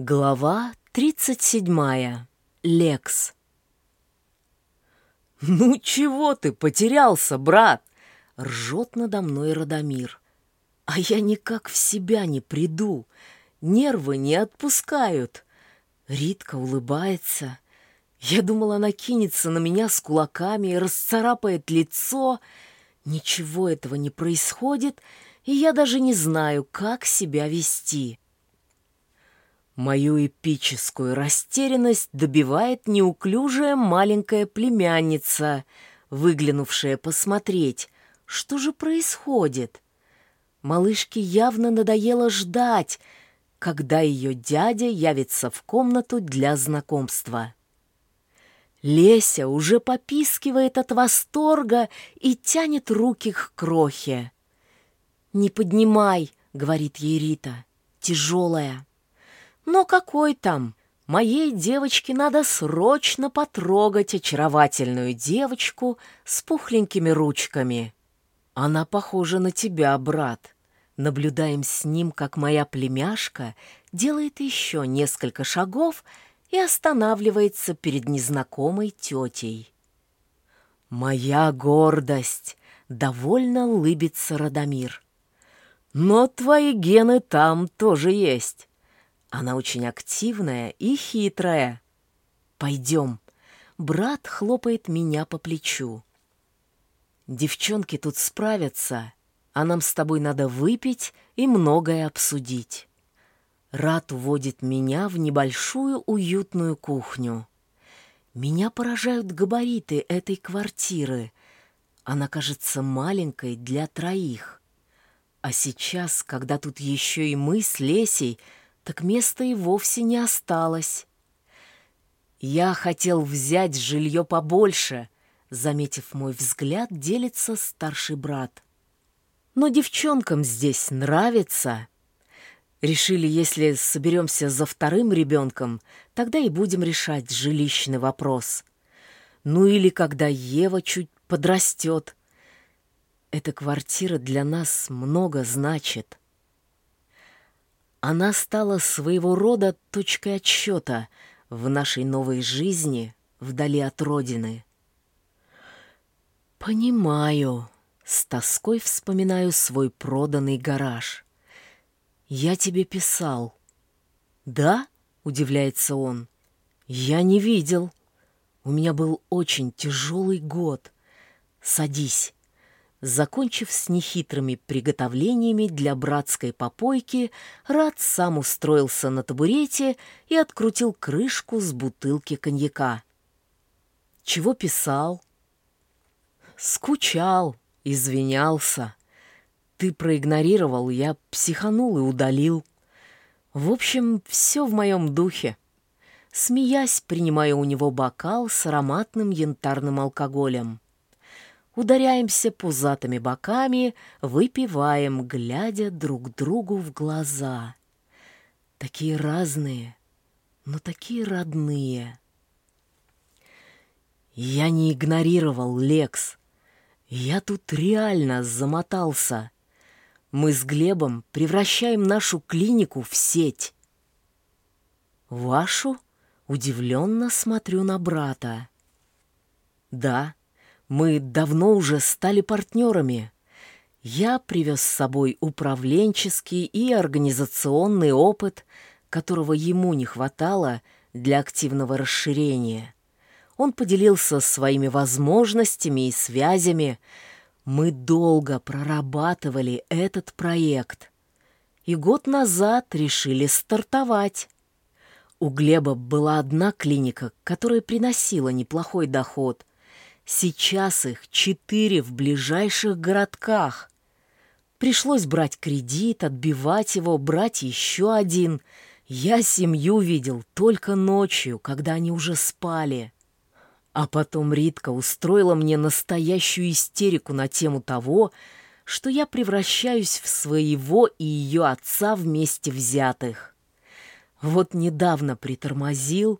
Глава 37. Лекс. «Ну чего ты потерялся, брат?» — ржет надо мной Радомир. А я никак в себя не приду, нервы не отпускают. Ритка улыбается. Я думала, она кинется на меня с кулаками и расцарапает лицо. Ничего этого не происходит, и я даже не знаю, как себя вести. Мою эпическую растерянность добивает неуклюжая маленькая племянница, выглянувшая посмотреть, что же происходит. Малышке явно надоело ждать, когда ее дядя явится в комнату для знакомства. Леся уже попискивает от восторга и тянет руки к крохе. «Не поднимай», — говорит ей Рита, — «тяжелая». Но какой там? Моей девочке надо срочно потрогать очаровательную девочку с пухленькими ручками. Она похожа на тебя, брат. Наблюдаем с ним, как моя племяшка делает еще несколько шагов и останавливается перед незнакомой тетей. «Моя гордость!» — довольно улыбится Радомир. «Но твои гены там тоже есть. Она очень активная и хитрая. Пойдем. Брат хлопает меня по плечу. Девчонки тут справятся, а нам с тобой надо выпить и многое обсудить. Рат уводит меня в небольшую уютную кухню. Меня поражают габариты этой квартиры. Она кажется маленькой для троих. А сейчас, когда тут еще и мы с Лесей — так места и вовсе не осталось. Я хотел взять жилье побольше, заметив мой взгляд, делится старший брат. Но девчонкам здесь нравится. Решили, если соберемся за вторым ребенком, тогда и будем решать жилищный вопрос. Ну или когда Ева чуть подрастет. Эта квартира для нас много значит. Она стала своего рода точкой отсчета в нашей новой жизни вдали от родины. «Понимаю», — с тоской вспоминаю свой проданный гараж. «Я тебе писал». «Да?» — удивляется он. «Я не видел. У меня был очень тяжелый год. Садись». Закончив с нехитрыми приготовлениями для братской попойки, Рад сам устроился на табурете и открутил крышку с бутылки коньяка. Чего писал? Скучал, извинялся. Ты проигнорировал, я психанул и удалил. В общем, все в моем духе. Смеясь, принимаю у него бокал с ароматным янтарным алкоголем ударяемся пузатыми боками, выпиваем, глядя друг другу в глаза. Такие разные, но такие родные. Я не игнорировал Лекс. Я тут реально замотался. Мы с Глебом превращаем нашу клинику в сеть. Вашу? Удивленно смотрю на брата. Да, мы давно уже стали партнерами. Я привез с собой управленческий и организационный опыт, которого ему не хватало для активного расширения. Он поделился своими возможностями и связями. Мы долго прорабатывали этот проект. И год назад решили стартовать. У Глеба была одна клиника, которая приносила неплохой доход, Сейчас их четыре в ближайших городках. Пришлось брать кредит, отбивать его, брать еще один. Я семью видел только ночью, когда они уже спали. А потом Ритка устроила мне настоящую истерику на тему того, что я превращаюсь в своего и ее отца вместе взятых. Вот недавно притормозил,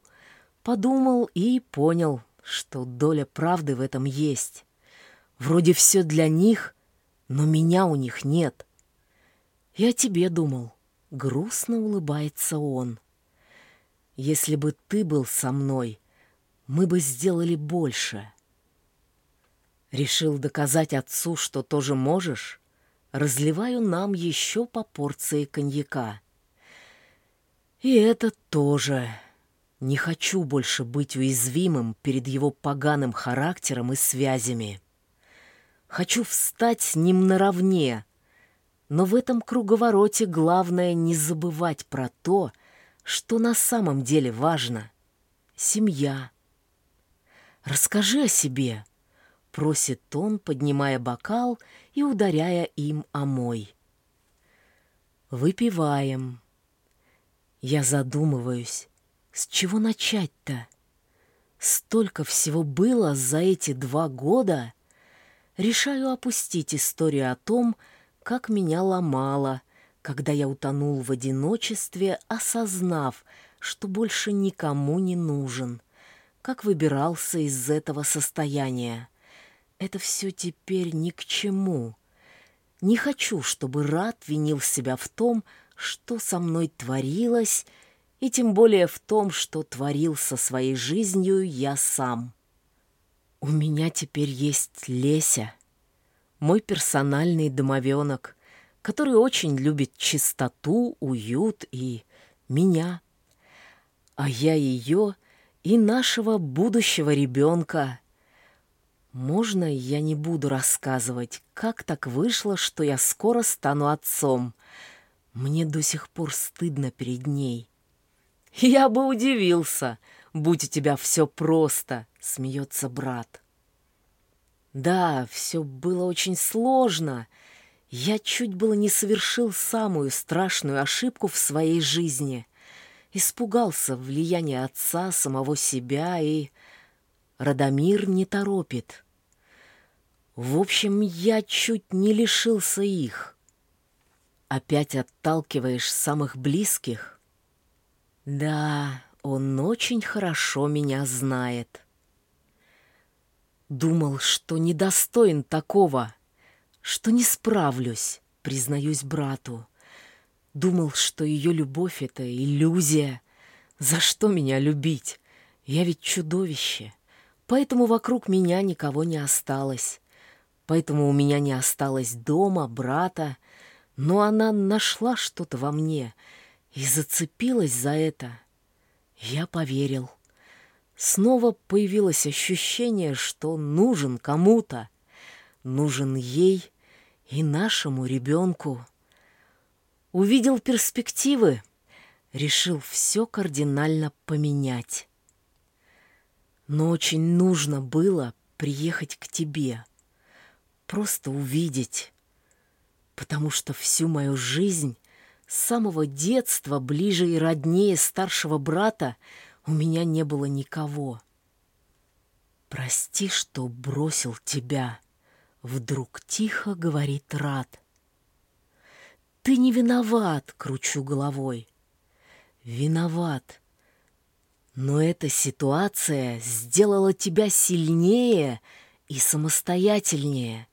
подумал и понял, что доля правды в этом есть. Вроде все для них, но меня у них нет. Я тебе думал. Грустно улыбается он. Если бы ты был со мной, мы бы сделали больше. Решил доказать отцу, что тоже можешь? Разливаю нам еще по порции коньяка. И это тоже. Не хочу больше быть уязвимым перед его поганым характером и связями. Хочу встать с ним наравне, но в этом круговороте главное не забывать про то, что на самом деле важно. Семья. «Расскажи о себе», — просит он, поднимая бокал и ударяя им о мой. Выпиваем. Я задумываюсь, с чего начать-то? Столько всего было за эти два года. Решаю опустить историю о том, как меня ломало, когда я утонул в одиночестве, осознав, что больше никому не нужен. Как выбирался из этого состояния. Это все теперь ни к чему. Не хочу, чтобы Рад винил себя в том, что со мной творилось, и тем более в том, что творил со своей жизнью я сам. У меня теперь есть Леся, мой персональный домовенок, который очень любит чистоту, уют и меня. А я ее и нашего будущего ребенка. Можно я не буду рассказывать, как так вышло, что я скоро стану отцом? Мне до сих пор стыдно перед ней. «Я бы удивился, будь у тебя все просто», — смеется брат. «Да, все было очень сложно. Я чуть было не совершил самую страшную ошибку в своей жизни. Испугался влияния отца, самого себя и... Радомир не торопит. В общем, я чуть не лишился их. Опять отталкиваешь самых близких?» Да, он очень хорошо меня знает. Думал, что недостоин такого, что не справлюсь, признаюсь брату. Думал, что ее любовь — это иллюзия. За что меня любить? Я ведь чудовище. Поэтому вокруг меня никого не осталось. Поэтому у меня не осталось дома, брата. Но она нашла что-то во мне — и зацепилась за это. Я поверил. Снова появилось ощущение, что нужен кому-то, нужен ей и нашему ребенку. Увидел перспективы, решил все кардинально поменять. Но очень нужно было приехать к тебе, просто увидеть, потому что всю мою жизнь с самого детства, ближе и роднее старшего брата, у меня не было никого. «Прости, что бросил тебя», — вдруг тихо говорит Рад. «Ты не виноват», — кручу головой. «Виноват. Но эта ситуация сделала тебя сильнее и самостоятельнее.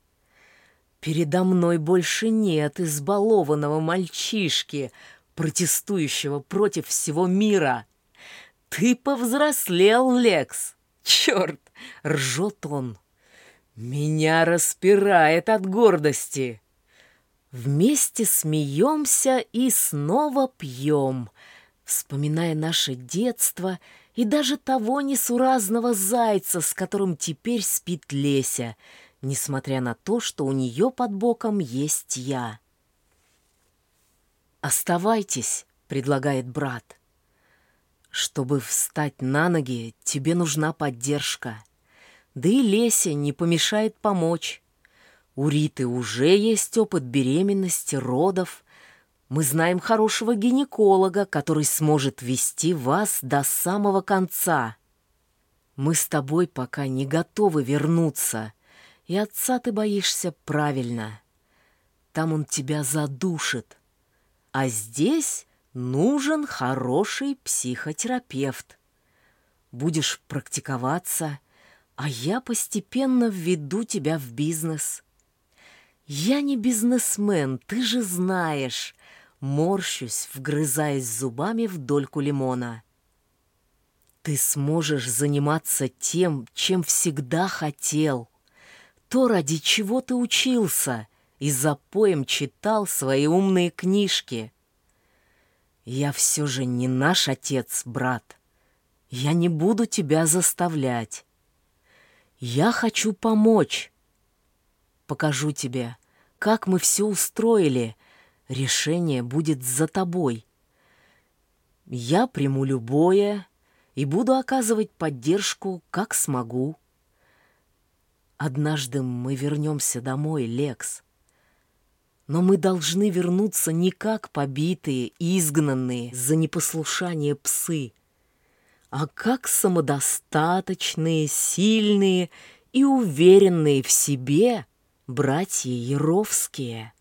Передо мной больше нет избалованного мальчишки, протестующего против всего мира. Ты повзрослел, Лекс. Черт, ржет он. Меня распирает от гордости. Вместе смеемся и снова пьем, вспоминая наше детство и даже того несуразного зайца, с которым теперь спит Леся — несмотря на то, что у нее под боком есть я. «Оставайтесь», — предлагает брат. «Чтобы встать на ноги, тебе нужна поддержка. Да и Леся не помешает помочь. У Риты уже есть опыт беременности, родов. Мы знаем хорошего гинеколога, который сможет вести вас до самого конца. Мы с тобой пока не готовы вернуться, и отца ты боишься правильно. Там он тебя задушит. А здесь нужен хороший психотерапевт. Будешь практиковаться, а я постепенно введу тебя в бизнес. Я не бизнесмен, ты же знаешь. Морщусь, вгрызаясь зубами в дольку лимона. Ты сможешь заниматься тем, чем всегда хотел. То, ради чего ты учился и за поем читал свои умные книжки. Я все же не наш отец, брат. Я не буду тебя заставлять. Я хочу помочь. Покажу тебе, как мы все устроили. Решение будет за тобой. Я приму любое и буду оказывать поддержку, как смогу. Однажды мы вернемся домой, Лекс. Но мы должны вернуться не как побитые, изгнанные за непослушание псы, а как самодостаточные, сильные и уверенные в себе братья Яровские.